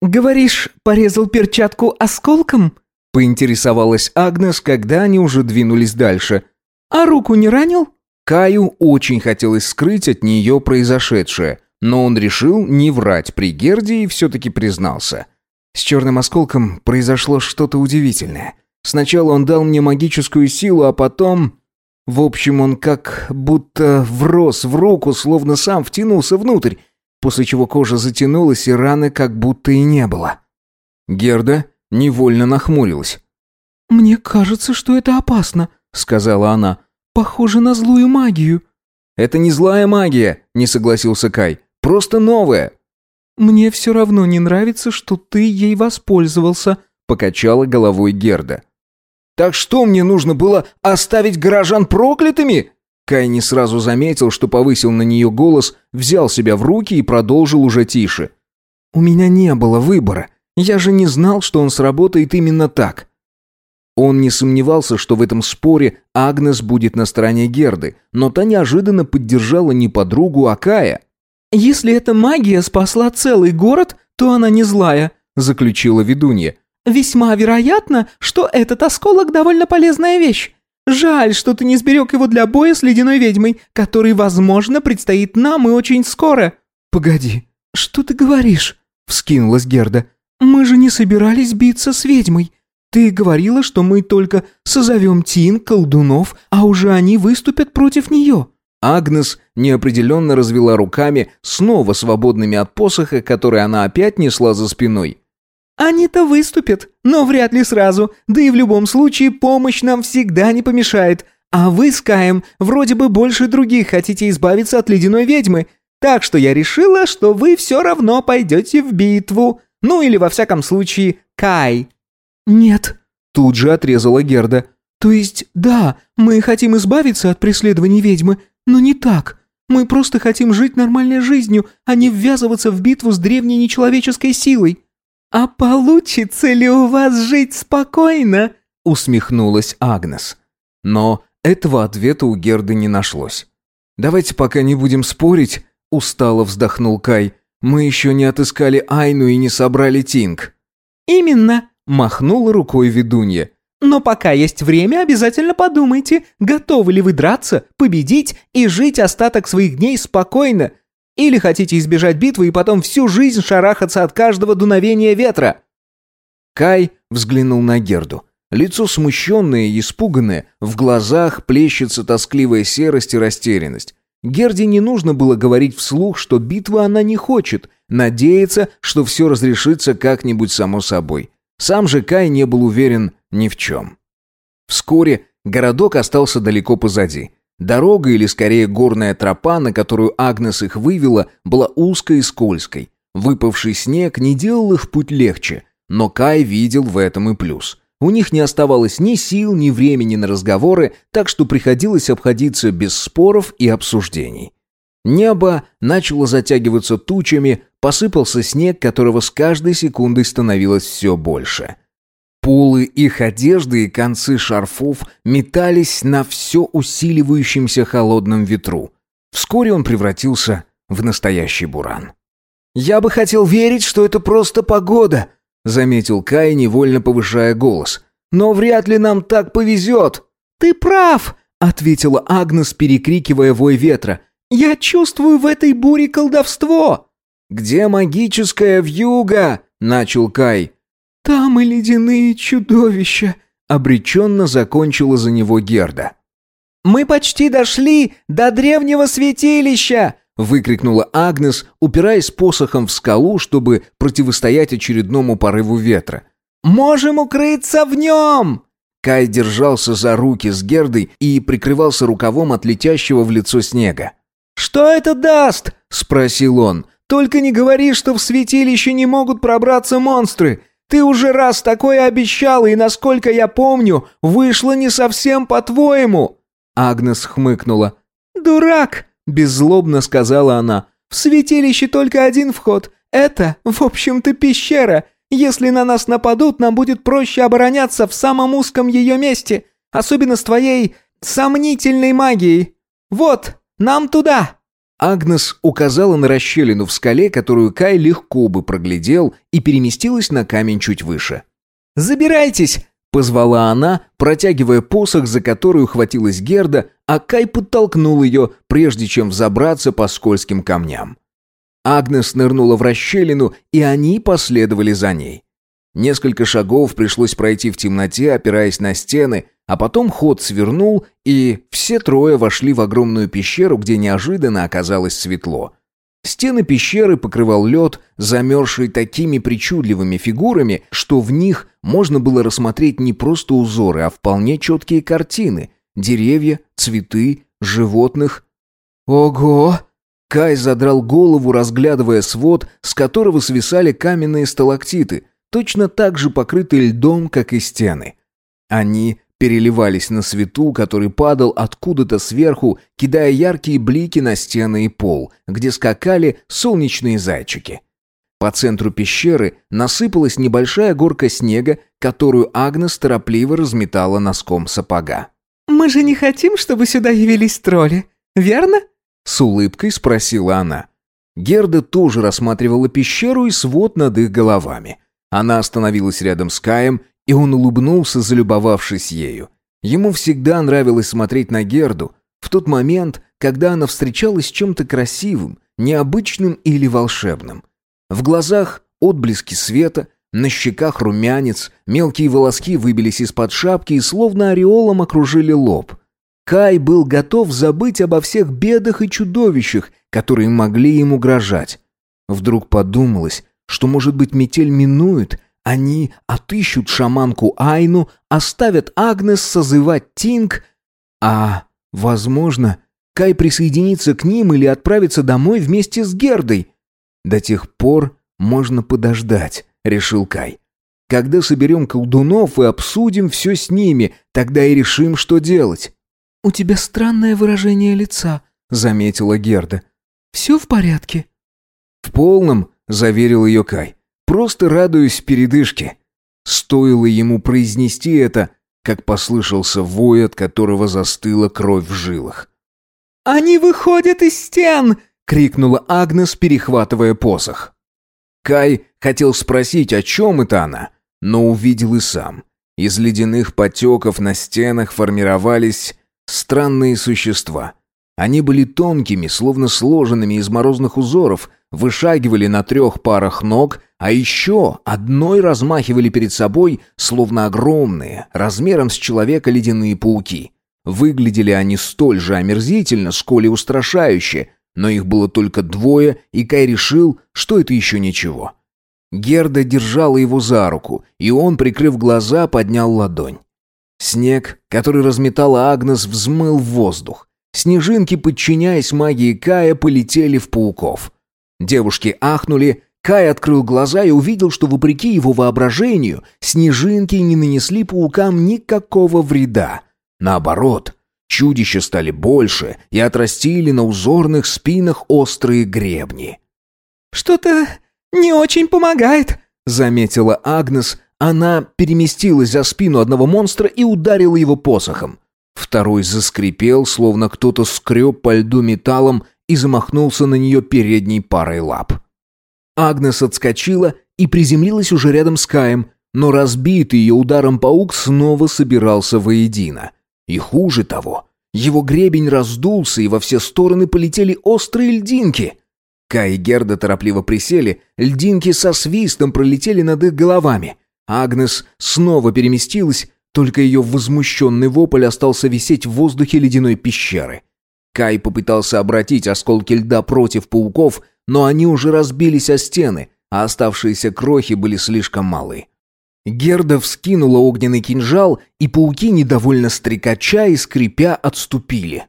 «Говоришь, порезал перчатку осколком?» — поинтересовалась Агнес, когда они уже двинулись дальше. «А руку не ранил?» Каю очень хотелось скрыть от нее произошедшее, но он решил не врать при Герде и все-таки признался. С черным осколком произошло что-то удивительное. Сначала он дал мне магическую силу, а потом... В общем, он как будто врос в руку, словно сам втянулся внутрь, после чего кожа затянулась и раны как будто и не было. Герда невольно нахмурилась. «Мне кажется, что это опасно», — сказала она. «Похоже на злую магию». «Это не злая магия», — не согласился Кай. «Просто новая». «Мне все равно не нравится, что ты ей воспользовался», — покачала головой Герда. Так что мне нужно было оставить горожан проклятыми? Кай не сразу заметил, что повысил на нее голос, взял себя в руки и продолжил уже тише. «У меня не было выбора. Я же не знал, что он сработает именно так». Он не сомневался, что в этом споре Агнес будет на стороне Герды, но та неожиданно поддержала не подругу, а Кая. «Если эта магия спасла целый город, то она не злая», — заключила ведунья. Весьма вероятно, что этот осколок довольно полезная вещь. Жаль, что ты не сберег его для боя с ледяной ведьмой, который, возможно, предстоит нам и очень скоро». «Погоди, что ты говоришь?» — вскинулась Герда. «Мы же не собирались биться с ведьмой. Ты говорила, что мы только созовем Тин, колдунов, а уже они выступят против нее». Агнес неопределенно развела руками, снова свободными от посоха, который она опять несла за спиной. Они-то выступят, но вряд ли сразу, да и в любом случае помощь нам всегда не помешает. А вы с Каем вроде бы больше других хотите избавиться от ледяной ведьмы, так что я решила, что вы все равно пойдете в битву. Ну или во всяком случае Кай». «Нет», — тут же отрезала Герда. «То есть, да, мы хотим избавиться от преследований ведьмы, но не так. Мы просто хотим жить нормальной жизнью, а не ввязываться в битву с древней нечеловеческой силой». «А получится ли у вас жить спокойно?» усмехнулась Агнес. Но этого ответа у Герды не нашлось. «Давайте пока не будем спорить», — устало вздохнул Кай. «Мы еще не отыскали Айну и не собрали Тинг». «Именно», — махнула рукой ведунья. «Но пока есть время, обязательно подумайте, готовы ли вы драться, победить и жить остаток своих дней спокойно, или хотите избежать битвы и потом всю жизнь шарахаться от каждого дуновения ветра?» Кай взглянул на Герду. Лицо смущенное и испуганное, в глазах плещется тоскливая серость и растерянность. Герде не нужно было говорить вслух, что битвы она не хочет, надеяться, что все разрешится как-нибудь само собой. Сам же Кай не был уверен ни в чем. Вскоре городок остался далеко позади. Дорога, или скорее горная тропа, на которую Агнес их вывела, была узкой и скользкой. Выпавший снег не делал их путь легче, но Кай видел в этом и плюс. У них не оставалось ни сил, ни времени на разговоры, так что приходилось обходиться без споров и обсуждений. Небо начало затягиваться тучами, посыпался снег, которого с каждой секундой становилось все больше – Полы их одежды и концы шарфов метались на все усиливающемся холодном ветру. Вскоре он превратился в настоящий буран. «Я бы хотел верить, что это просто погода», — заметил Кай, невольно повышая голос. «Но вряд ли нам так повезет». «Ты прав», — ответила Агнес, перекрикивая вой ветра. «Я чувствую в этой буре колдовство». «Где магическая вьюга?» — начал Кай. «Там и ледяные чудовища», — обреченно закончила за него Герда. «Мы почти дошли до древнего святилища!» — выкрикнула Агнес, упираясь посохом в скалу, чтобы противостоять очередному порыву ветра. «Можем укрыться в нем!» Кай держался за руки с Гердой и прикрывался рукавом от летящего в лицо снега. «Что это даст?» — спросил он. «Только не говори, что в святилище не могут пробраться монстры. Ты уже раз такое обещала, и, насколько я помню, вышло не совсем по-твоему!» Агнес хмыкнула. «Дурак!» – беззлобно сказала она. «В святилище только один вход. Это, в общем-то, пещера. Если на нас нападут, нам будет проще обороняться в самом узком ее месте. Особенно с твоей сомнительной магией. Вот, нам туда!» Агнес указала на расщелину в скале, которую Кай легко бы проглядел, и переместилась на камень чуть выше. «Забирайтесь!» — позвала она, протягивая посох, за которую хватилась Герда, а Кай подтолкнул ее, прежде чем взобраться по скользким камням. Агнес нырнула в расщелину, и они последовали за ней. Несколько шагов пришлось пройти в темноте, опираясь на стены, а потом ход свернул, и все трое вошли в огромную пещеру, где неожиданно оказалось светло. Стены пещеры покрывал лед, замерзший такими причудливыми фигурами, что в них можно было рассмотреть не просто узоры, а вполне четкие картины. Деревья, цветы, животных. «Ого!» Кай задрал голову, разглядывая свод, с которого свисали каменные сталактиты, точно так же покрытые льдом, как и стены. Они переливались на свету, который падал откуда-то сверху, кидая яркие блики на стены и пол, где скакали солнечные зайчики. По центру пещеры насыпалась небольшая горка снега, которую Агнес торопливо разметала носком сапога. «Мы же не хотим, чтобы сюда явились тролли, верно?» С улыбкой спросила она. Герда тоже рассматривала пещеру и свод над их головами. Она остановилась рядом с Каем, и он улыбнулся, залюбовавшись ею. Ему всегда нравилось смотреть на Герду в тот момент, когда она встречалась с чем-то красивым, необычным или волшебным. В глазах отблески света, на щеках румянец, мелкие волоски выбились из-под шапки и словно ореолом окружили лоб. Кай был готов забыть обо всех бедах и чудовищах, которые могли им угрожать. Вдруг подумалось, что, может быть, метель минует, они отыщут шаманку Айну, оставят Агнес созывать Тинг, а, возможно, Кай присоединится к ним или отправится домой вместе с Гердой. До тех пор можно подождать, решил Кай. Когда соберем колдунов и обсудим все с ними, тогда и решим, что делать. «У тебя странное выражение лица», — заметила Герда. «Все в порядке?» «В полном», — заверил ее Кай. «Просто радуюсь передышке». Стоило ему произнести это, как послышался вой, от которого застыла кровь в жилах. «Они выходят из стен!» — крикнула Агнес, перехватывая посох. Кай хотел спросить, о чем это она, но увидел и сам. Из ледяных потеков на стенах формировались странные существа. Они были тонкими, словно сложенными из морозных узоров, вышагивали на трех парах ног, а еще одной размахивали перед собой, словно огромные, размером с человека ледяные пауки. Выглядели они столь же омерзительно, сколь и устрашающе, но их было только двое, и Кай решил, что это еще ничего. Герда держала его за руку, и он, прикрыв глаза, поднял ладонь. Снег, который разметала Агнес, взмыл в воздух. Снежинки, подчиняясь магии Кая, полетели в пауков. Девушки ахнули, Кай открыл глаза и увидел, что, вопреки его воображению, снежинки не нанесли паукам никакого вреда. Наоборот, чудища стали больше и отрастили на узорных спинах острые гребни. «Что-то не очень помогает», — заметила Агнес, она переместилась за спину одного монстра и ударила его посохом. Второй заскрипел, словно кто-то скреб по льду металлом и замахнулся на нее передней парой лап. Агнес отскочила и приземлилась уже рядом с Каем, но разбитый ее ударом паук снова собирался воедино. И хуже того, его гребень раздулся, и во все стороны полетели острые льдинки. Кай и Герда торопливо присели, льдинки со свистом пролетели над их головами — Агнес снова переместилась, только ее возмущенный вопль остался висеть в воздухе ледяной пещеры. Кай попытался обратить осколки льда против пауков, но они уже разбились о стены, а оставшиеся крохи были слишком малы. Герда вскинула огненный кинжал, и пауки, недовольно стрекача и скрипя, отступили.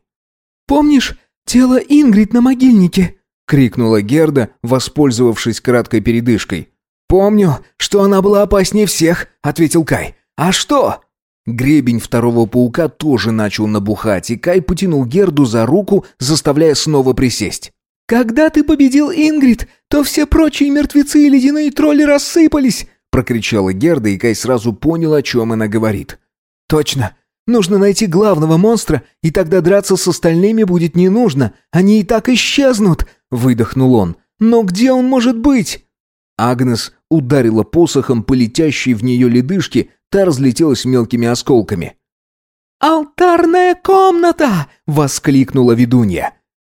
«Помнишь тело Ингрид на могильнике?» — крикнула Герда, воспользовавшись краткой передышкой. «Помню, что она была опаснее всех», — ответил Кай. «А что?» Гребень второго паука тоже начал набухать, и Кай потянул Герду за руку, заставляя снова присесть. «Когда ты победил Ингрид, то все прочие мертвецы и ледяные тролли рассыпались!» — прокричала Герда, и Кай сразу понял, о чем она говорит. «Точно! Нужно найти главного монстра, и тогда драться с остальными будет не нужно. Они и так исчезнут!» — выдохнул он. «Но где он может быть?» Агнес ударила посохом по летящей в нее ледышке, та разлетелась мелкими осколками. «Алтарная комната!» — воскликнула ведунья.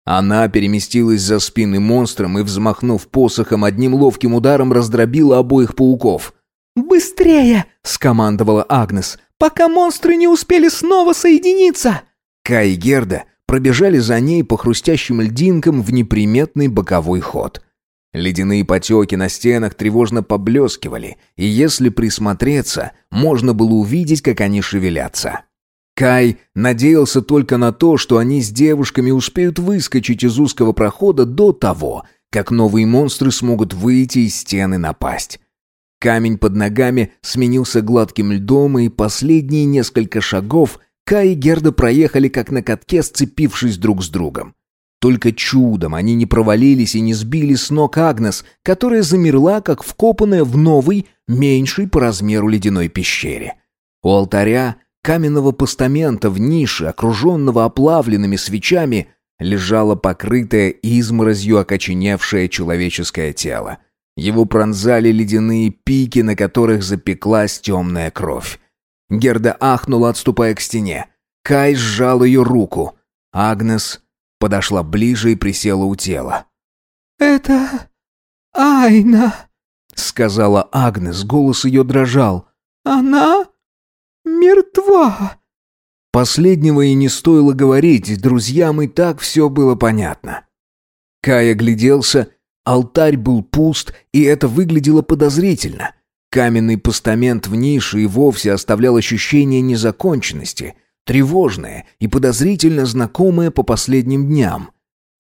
Она переместилась за спины монстром и, взмахнув посохом, одним ловким ударом раздробила обоих пауков. «Быстрее!» — скомандовала Агнес, пока монстры не успели снова соединиться. Кай и Герда пробежали за ней по хрустящим льдинкам в неприметный боковой ход. Ледяные потеки на стенах тревожно поблескивали, и если присмотреться, можно было увидеть, как они шевелятся. Кай надеялся только на то, что они с девушками успеют выскочить из узкого прохода до того, как новые монстры смогут выйти из стены напасть. Камень под ногами сменился гладким льдом, и последние несколько шагов Кай и Герда проехали как на катке, сцепившись друг с другом. Только чудом они не провалились и не сбили с ног Агнес, которая замерла, как вкопанная в новой, меньшей по размеру ледяной пещере. У алтаря каменного постамента в нише, окруженного оплавленными свечами, лежало покрытое изморозью окоченевшее человеческое тело. Его пронзали ледяные пики, на которых запеклась темная кровь. Герда ахнула, отступая к стене. Кай сжал ее руку. Агнес подошла ближе и присела у тела. «Это Айна», — сказала Агнес, голос ее дрожал. «Она мертва». Последнего и не стоило говорить, друзьям и так все было понятно. Кай огляделся, алтарь был пуст, и это выглядело подозрительно. Каменный постамент в нише и вовсе оставлял ощущение незаконченности, тревожное и подозрительно знакомое по последним дням.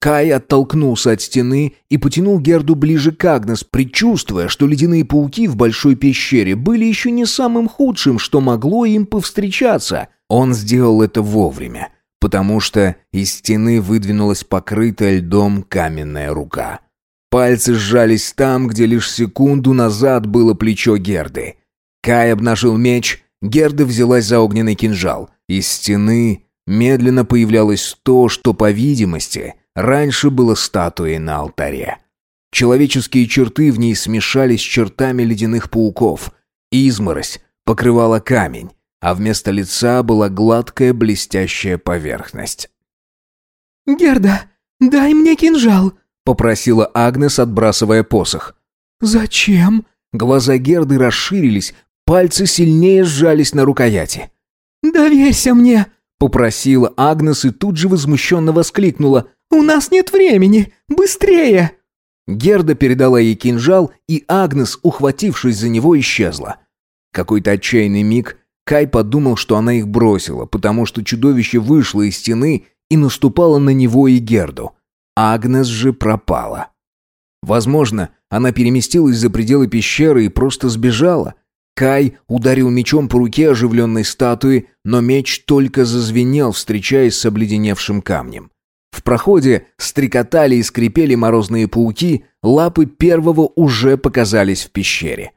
Кай оттолкнулся от стены и потянул Герду ближе к Агнес, предчувствуя, что ледяные пауки в большой пещере были еще не самым худшим, что могло им повстречаться. Он сделал это вовремя, потому что из стены выдвинулась покрытая льдом каменная рука. Пальцы сжались там, где лишь секунду назад было плечо Герды. Кай обнажил меч, Герда взялась за огненный кинжал. Из стены медленно появлялось то, что, по видимости, Раньше было статуей на алтаре. Человеческие черты в ней смешались с чертами ледяных пауков. Изморозь покрывала камень, а вместо лица была гладкая блестящая поверхность. «Герда, дай мне кинжал», — попросила Агнес, отбрасывая посох. «Зачем?» Глаза Герды расширились, пальцы сильнее сжались на рукояти. «Доверься мне», — попросила Агнес и тут же возмущенно воскликнула. «У нас нет времени! Быстрее!» Герда передала ей кинжал, и Агнес, ухватившись за него, исчезла. Какой-то отчаянный миг Кай подумал, что она их бросила, потому что чудовище вышло из стены и наступало на него и Герду. Агнес же пропала. Возможно, она переместилась за пределы пещеры и просто сбежала. Кай ударил мечом по руке оживленной статуи, но меч только зазвенел, встречаясь с обледеневшим камнем. В проходе стрекотали и скрипели морозные пауки, лапы первого уже показались в пещере.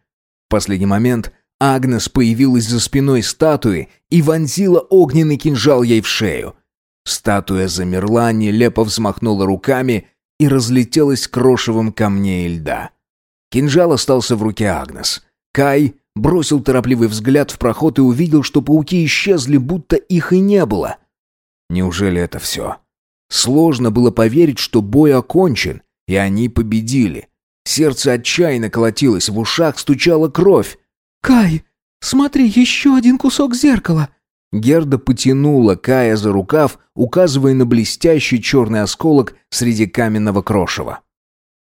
В последний момент Агнес появилась за спиной статуи и вонзила огненный кинжал ей в шею. Статуя замерла, нелепо взмахнула руками и разлетелась крошевом камней и льда. Кинжал остался в руке Агнес. Кай бросил торопливый взгляд в проход и увидел, что пауки исчезли, будто их и не было. Неужели это все? Сложно было поверить, что бой окончен, и они победили. Сердце отчаянно колотилось, в ушах стучала кровь. «Кай, смотри, еще один кусок зеркала!» Герда потянула Кая за рукав, указывая на блестящий черный осколок среди каменного крошева.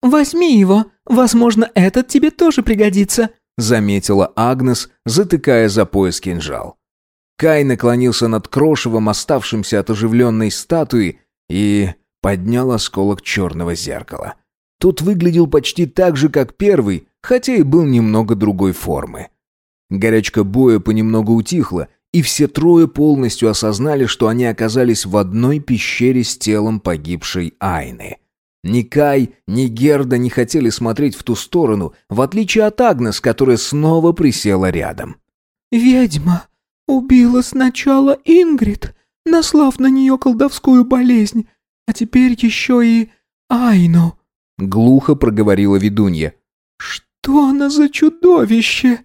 «Возьми его, возможно, этот тебе тоже пригодится», заметила Агнес, затыкая за пояс кинжал. Кай наклонился над крошевом, оставшимся от оживленной статуи, и поднял осколок черного зеркала. Тот выглядел почти так же, как первый, хотя и был немного другой формы. Горячка боя понемногу утихла, и все трое полностью осознали, что они оказались в одной пещере с телом погибшей Айны. Ни Кай, ни Герда не хотели смотреть в ту сторону, в отличие от Агнес, которая снова присела рядом. «Ведьма! «Убила сначала Ингрид, наслав на нее колдовскую болезнь, а теперь еще и Айну». Глухо проговорила ведунья. «Что она за чудовище?»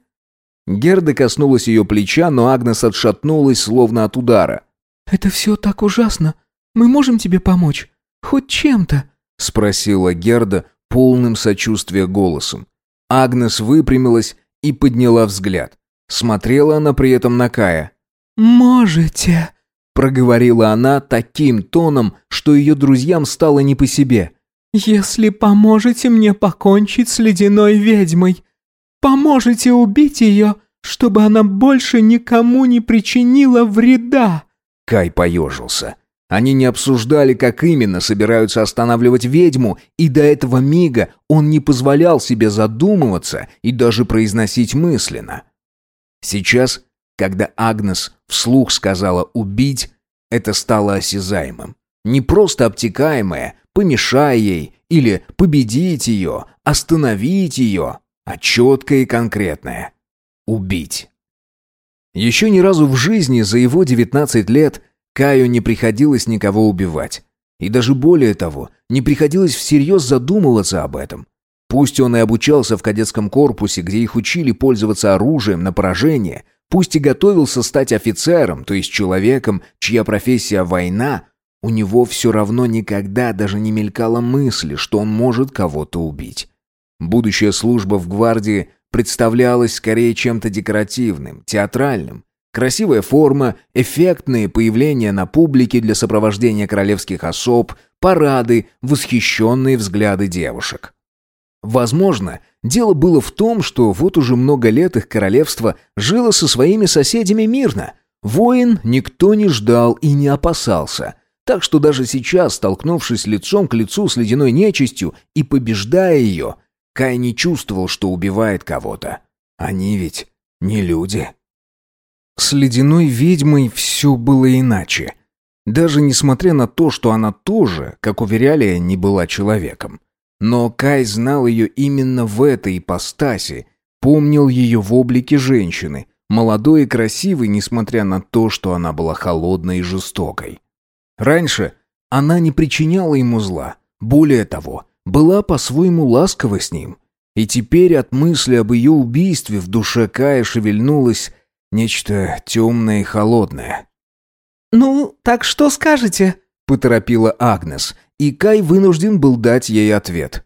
Герда коснулась ее плеча, но Агнес отшатнулась, словно от удара. «Это все так ужасно. Мы можем тебе помочь? Хоть чем-то?» — спросила Герда полным сочувствия голосом. Агнес выпрямилась и подняла взгляд. Смотрела она при этом на Кая. «Можете», — проговорила она таким тоном, что ее друзьям стало не по себе. «Если поможете мне покончить с ледяной ведьмой, поможете убить ее, чтобы она больше никому не причинила вреда». Кай поежился. Они не обсуждали, как именно собираются останавливать ведьму, и до этого мига он не позволял себе задумываться и даже произносить мысленно. Сейчас, когда Агнес вслух сказала «убить», это стало осязаемым. Не просто обтекаемое «помешай ей» или «победить ее», «остановить ее», а четкое и конкретное «убить». Еще ни разу в жизни за его 19 лет Каю не приходилось никого убивать. И даже более того, не приходилось всерьез задумываться об этом. Пусть он и обучался в кадетском корпусе, где их учили пользоваться оружием на поражение, пусть и готовился стать офицером, то есть человеком, чья профессия война, у него все равно никогда даже не мелькала мысли, что он может кого-то убить. Будущая служба в гвардии представлялась скорее чем-то декоративным, театральным. Красивая форма, эффектные появления на публике для сопровождения королевских особ, парады, восхищенные взгляды девушек. Возможно, дело было в том, что вот уже много лет их королевство жило со своими соседями мирно. Воин никто не ждал и не опасался. Так что даже сейчас, столкнувшись лицом к лицу с ледяной нечистью и побеждая ее, Кай не чувствовал, что убивает кого-то. Они ведь не люди. С ледяной ведьмой все было иначе. Даже несмотря на то, что она тоже, как уверяли, не была человеком. Но Кай знал ее именно в этой ипостаси, помнил ее в облике женщины, молодой и красивой, несмотря на то, что она была холодной и жестокой. Раньше она не причиняла ему зла, более того, была по-своему ласкова с ним. И теперь от мысли об ее убийстве в душе Кая шевельнулось нечто темное и холодное. «Ну, так что скажете?» — поторопила Агнес, и Кай вынужден был дать ей ответ.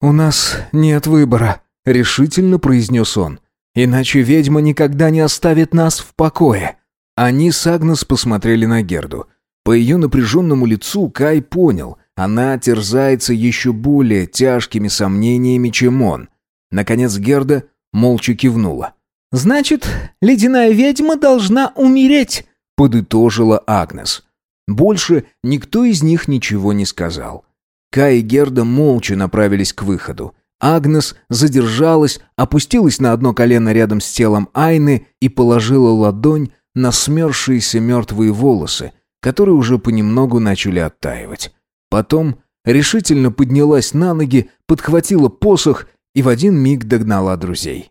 «У нас нет выбора», — решительно произнес он. «Иначе ведьма никогда не оставит нас в покое». Они с Агнес посмотрели на Герду. По ее напряженному лицу Кай понял, она терзается еще более тяжкими сомнениями, чем он. Наконец Герда молча кивнула. «Значит, ледяная ведьма должна умереть», — подытожила Агнес. Больше никто из них ничего не сказал. Кай и Герда молча направились к выходу. Агнес задержалась, опустилась на одно колено рядом с телом Айны и положила ладонь на смерзшиеся мертвые волосы, которые уже понемногу начали оттаивать. Потом решительно поднялась на ноги, подхватила посох и в один миг догнала друзей.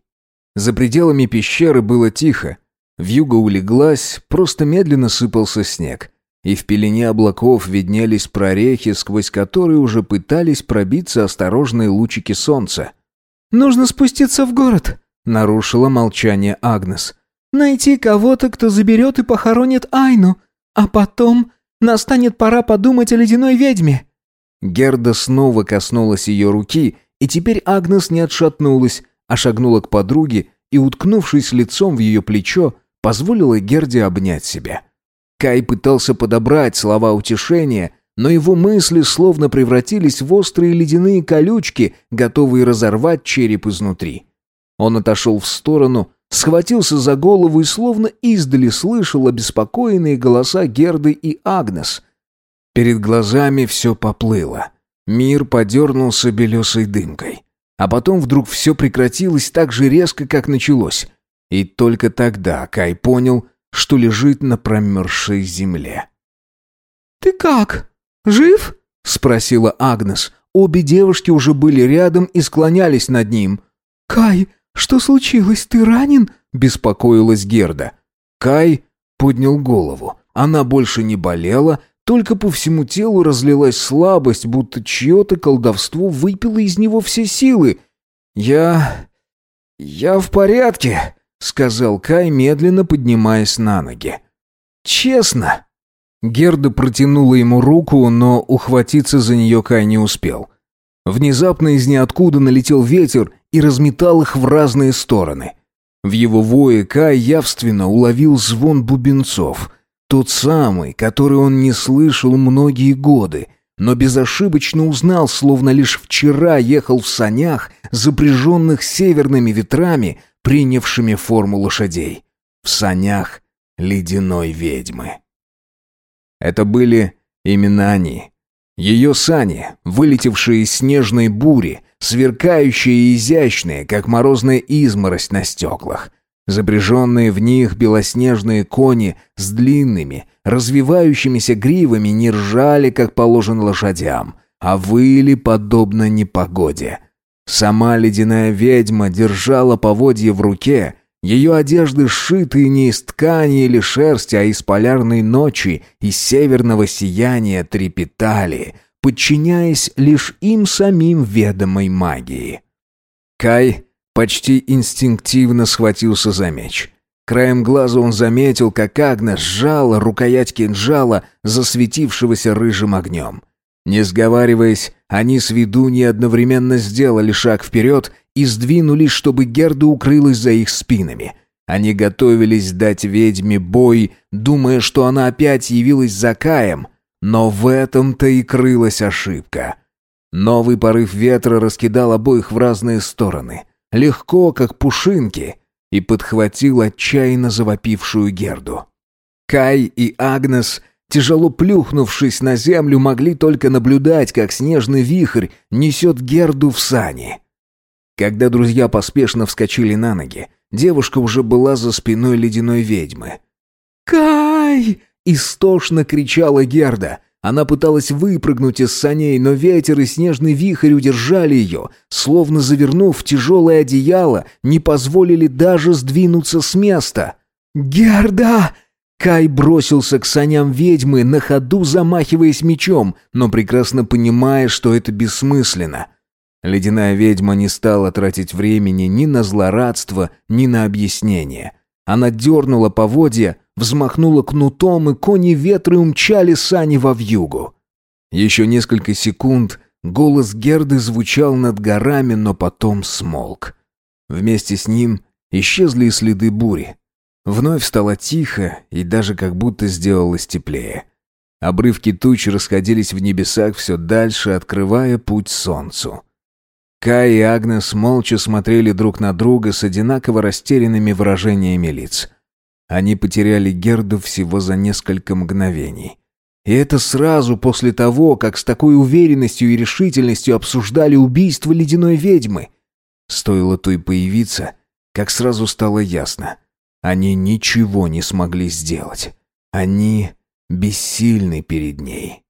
За пределами пещеры было тихо. Вьюга улеглась, просто медленно сыпался снег. И в пелене облаков виднелись прорехи, сквозь которые уже пытались пробиться осторожные лучики солнца. «Нужно спуститься в город», — нарушила молчание Агнес. «Найти кого-то, кто заберет и похоронит Айну, а потом Настанет пора подумать о ледяной ведьме». Герда снова коснулась ее руки, и теперь Агнес не отшатнулась, а шагнула к подруге и, уткнувшись лицом в ее плечо, позволила Герде обнять себя. Кай пытался подобрать слова утешения, но его мысли словно превратились в острые ледяные колючки, готовые разорвать череп изнутри. Он отошел в сторону, схватился за голову и словно издали слышал обеспокоенные голоса Герды и Агнес. Перед глазами все поплыло. Мир подернулся белесой дымкой. А потом вдруг все прекратилось так же резко, как началось. И только тогда Кай понял, что лежит на промерзшей земле. «Ты как? Жив?» — спросила Агнес. Обе девушки уже были рядом и склонялись над ним. «Кай, «Что случилось? Ты ранен?» – беспокоилась Герда. Кай поднял голову. Она больше не болела, только по всему телу разлилась слабость, будто чье-то колдовство выпило из него все силы. «Я... я в порядке», — сказал Кай, медленно поднимаясь на ноги. «Честно». Герда протянула ему руку, но ухватиться за нее Кай не успел. Внезапно из ниоткуда налетел ветер и разметал их в разные стороны. В его вое Кай явственно уловил звон бубенцов, тот самый, который он не слышал многие годы, но безошибочно узнал, словно лишь вчера ехал в санях, запряженных северными ветрами, принявшими форму лошадей. В санях ледяной ведьмы. Это были именно они. Ее сани, вылетевшие из снежной бури, сверкающие и изящные, как морозная изморозь на стеклах. Запряженные в них белоснежные кони с длинными, развивающимися гривами не ржали, как положено лошадям, а выли подобно непогоде. Сама ледяная ведьма держала поводье в руке, ее одежды сшитые не из ткани или шерсти, а из полярной ночи и северного сияния трепетали, подчиняясь лишь им самим ведомой магии. Кай почти инстинктивно схватился за меч. Краем глаза он заметил, как Агнес сжала рукоять кинжала, засветившегося рыжим огнем. Не сговариваясь, они с ведуньей одновременно сделали шаг вперед и сдвинулись, чтобы Герда укрылась за их спинами. Они готовились дать ведьме бой, думая, что она опять явилась за Каем, но в этом-то и крылась ошибка. Новый порыв ветра раскидал обоих в разные стороны, легко, как пушинки, и подхватил отчаянно завопившую Герду. Кай и Агнес, тяжело плюхнувшись на землю, могли только наблюдать, как снежный вихрь несет Герду в сани. Когда друзья поспешно вскочили на ноги, девушка уже была за спиной ледяной ведьмы. «Кай!» — истошно кричала Герда. Она пыталась выпрыгнуть из саней, но ветер и снежный вихрь удержали ее, словно завернув в тяжелое одеяло, не позволили даже сдвинуться с места. «Герда!» Кай бросился к саням ведьмы, на ходу замахиваясь мечом, но прекрасно понимая, что это бессмысленно. Ледяная ведьма не стала тратить времени ни на злорадство, ни на объяснение. Она дернула поводья, взмахнула кнутом, и кони ветры умчали сани во вьюгу. Еще несколько секунд голос Герды звучал над горами, но потом смолк. Вместе с ним исчезли и следы бури. Вновь стало тихо и даже как будто сделалось теплее. Обрывки туч расходились в небесах все дальше, открывая путь солнцу. Кай и Агнес молча смотрели друг на друга с одинаково растерянными выражениями лиц. Они потеряли Герду всего за несколько мгновений. И это сразу после того, как с такой уверенностью и решительностью обсуждали убийство ледяной ведьмы. Стоило той появиться, как сразу стало ясно. Они ничего не смогли сделать. Они бессильны перед ней.